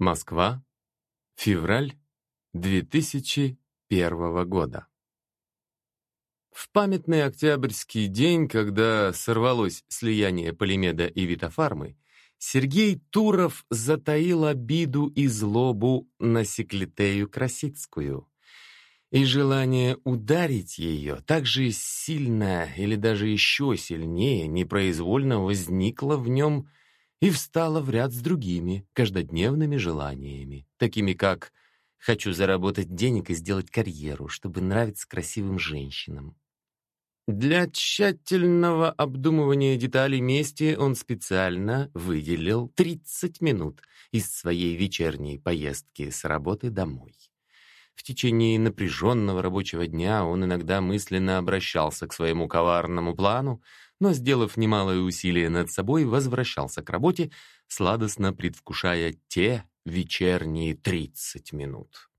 Москва. Февраль 2001 года. В памятный октябрьский день, когда сорвалось слияние Полимеда и Витофармы, Сергей Туров затаил обиду и злобу на Секлитею Красицкую. И желание ударить ее так же сильно или даже еще сильнее непроизвольно возникло в нем и встала в ряд с другими каждодневными желаниями, такими как «хочу заработать денег и сделать карьеру, чтобы нравиться красивым женщинам». Для тщательного обдумывания деталей мести он специально выделил 30 минут из своей вечерней поездки с работы домой. В течение напряженного рабочего дня он иногда мысленно обращался к своему коварному плану, но, сделав немалое усилие над собой, возвращался к работе, сладостно предвкушая те вечерние 30 минут.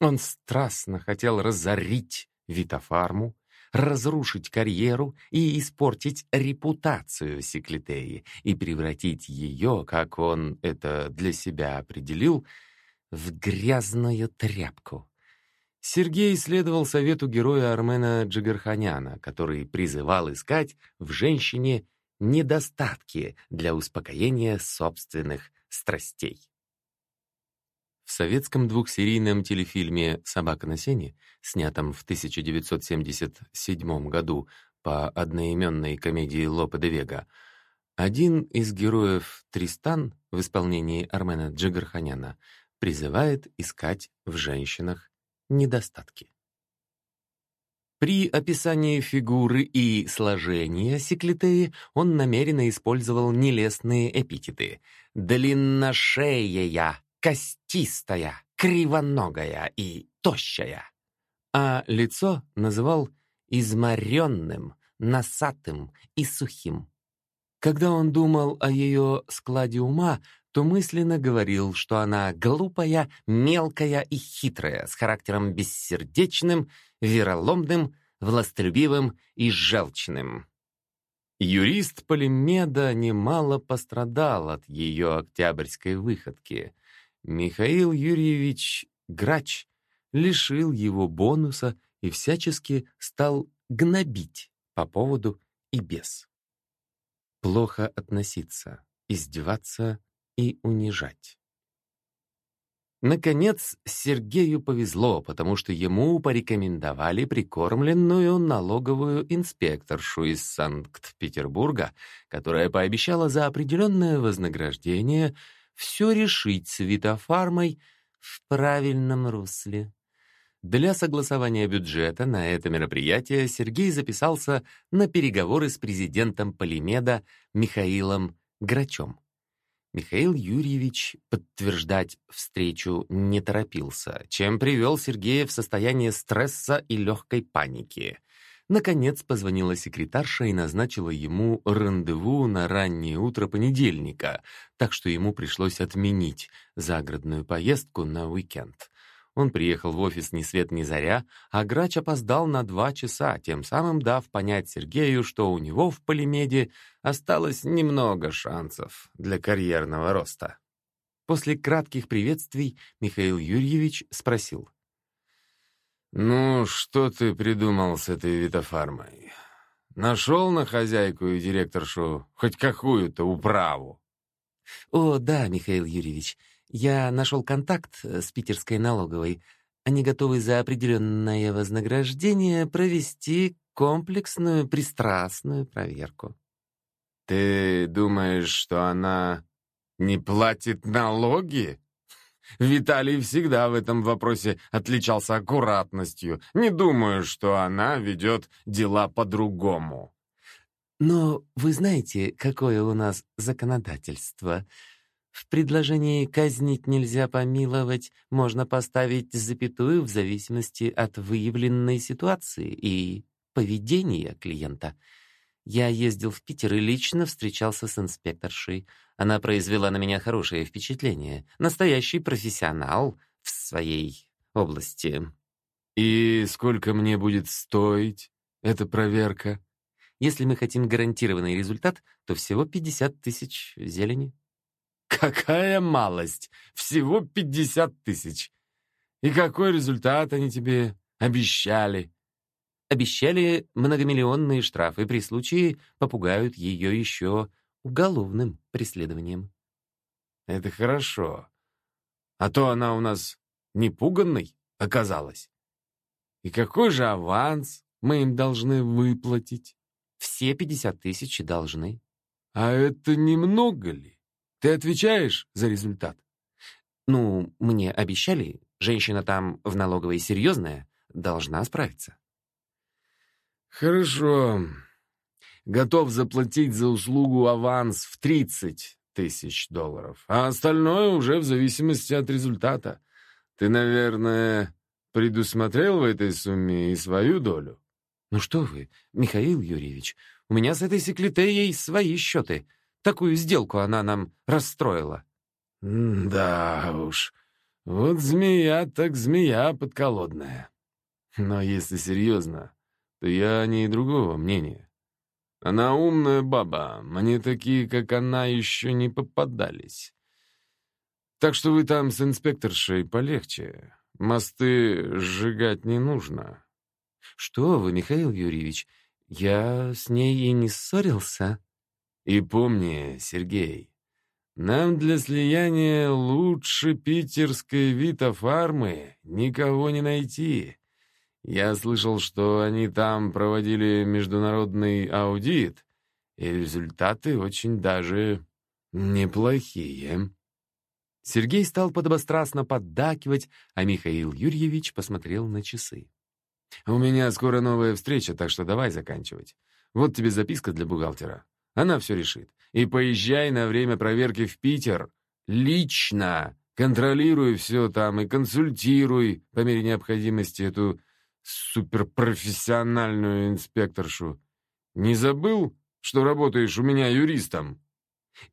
Он страстно хотел разорить Витофарму, разрушить карьеру и испортить репутацию Секлитеи и превратить ее, как он это для себя определил, в грязную тряпку. Сергей следовал совету героя Армена Джигарханяна, который призывал искать в женщине недостатки для успокоения собственных страстей. В советском двухсерийном телефильме «Собака на сене», снятом в 1977 году по одноименной комедии Лопе де Вега, один из героев Тристан в исполнении Армена Джигарханяна призывает искать в женщинах недостатки. При описании фигуры и сложения Секлитеи он намеренно использовал нелестные эпитеты «длинношея», «костистая», «кривоногая» и «тощая», а лицо называл изморенным, носатым и сухим. Когда он думал о ее складе ума, то мысленно говорил, что она глупая, мелкая и хитрая, с характером бессердечным, вероломным, властолюбивым и желчным. Юрист Полимеда немало пострадал от ее октябрьской выходки. Михаил Юрьевич Грач лишил его бонуса и всячески стал гнобить по поводу и без. Плохо относиться, издеваться и унижать. Наконец, Сергею повезло, потому что ему порекомендовали прикормленную налоговую инспекторшу из Санкт-Петербурга, которая пообещала за определенное вознаграждение все решить с Витофармой в правильном русле. Для согласования бюджета на это мероприятие Сергей записался на переговоры с президентом Полимеда Михаилом Грачом. Михаил Юрьевич подтверждать встречу не торопился, чем привел Сергея в состояние стресса и легкой паники. Наконец позвонила секретарша и назначила ему рандеву на раннее утро понедельника, так что ему пришлось отменить загородную поездку на уикенд. Он приехал в офис ни свет ни заря, а Грач опоздал на два часа, тем самым дав понять Сергею, что у него в Полимеде осталось немного шансов для карьерного роста. После кратких приветствий Михаил Юрьевич спросил. «Ну, что ты придумал с этой витофармой? Нашел на хозяйку и директоршу хоть какую-то управу?» «О, да, Михаил Юрьевич, я нашел контакт э, с питерской налоговой. Они готовы за определенное вознаграждение провести комплексную пристрастную проверку. Ты думаешь, что она не платит налоги? Виталий всегда в этом вопросе отличался аккуратностью. Не думаю, что она ведет дела по-другому. Но вы знаете, какое у нас законодательство — в предложении «казнить нельзя помиловать» можно поставить запятую в зависимости от выявленной ситуации и поведения клиента. Я ездил в Питер и лично встречался с инспекторшей. Она произвела на меня хорошее впечатление. Настоящий профессионал в своей области. «И сколько мне будет стоить эта проверка?» Если мы хотим гарантированный результат, то всего 50 тысяч зелени. Какая малость! Всего пятьдесят тысяч. И какой результат они тебе обещали? Обещали многомиллионные штрафы, при случае попугают ее еще уголовным преследованием. Это хорошо. А то она у нас непуганной оказалась. И какой же аванс мы им должны выплатить? Все пятьдесят тысяч должны. А это немного ли? Ты отвечаешь за результат? Ну, мне обещали, женщина там в налоговой серьезная, должна справиться. Хорошо. Готов заплатить за услугу аванс в 30 тысяч долларов, а остальное уже в зависимости от результата. Ты, наверное, предусмотрел в этой сумме и свою долю? Ну что вы, Михаил Юрьевич, у меня с этой секретарей свои счеты. Такую сделку она нам расстроила. Да уж, вот змея так змея подколодная. Но если серьезно, то я о ней другого мнения. Она умная баба, мне такие, как она, еще не попадались. Так что вы там с инспекторшей полегче. Мосты сжигать не нужно. Что вы, Михаил Юрьевич, я с ней и не ссорился. И помни, Сергей, нам для слияния лучше питерской Витофармы никого не найти. Я слышал, что они там проводили международный аудит, и результаты очень даже неплохие. Сергей стал подобострастно поддакивать, а Михаил Юрьевич посмотрел на часы. «У меня скоро новая встреча, так что давай заканчивать. Вот тебе записка для бухгалтера. Она все решит. И поезжай на время проверки в Питер. Лично контролируй все там и консультируй по мере необходимости эту суперпрофессиональную инспекторшу. Не забыл, что работаешь у меня юристом?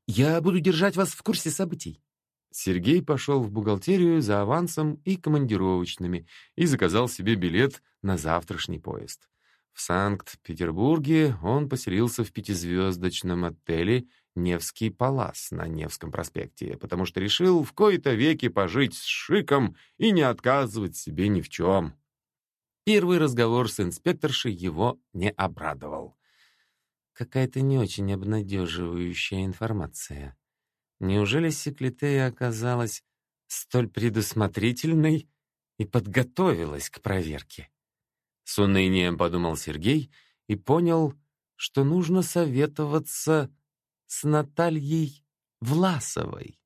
Я буду держать вас в курсе событий. Сергей пошел в бухгалтерию за авансом и командировочными и заказал себе билет на завтрашний поезд. В Санкт-Петербурге он поселился в пятизвездочном отеле «Невский палас» на Невском проспекте, потому что решил в кои-то веки пожить с шиком и не отказывать себе ни в чем. Первый разговор с инспекторшей его не обрадовал. Какая-то не очень обнадеживающая информация. Неужели Секлитея оказалась столь предусмотрительной и подготовилась к проверке? С унынием подумал Сергей и понял, что нужно советоваться с Натальей Власовой.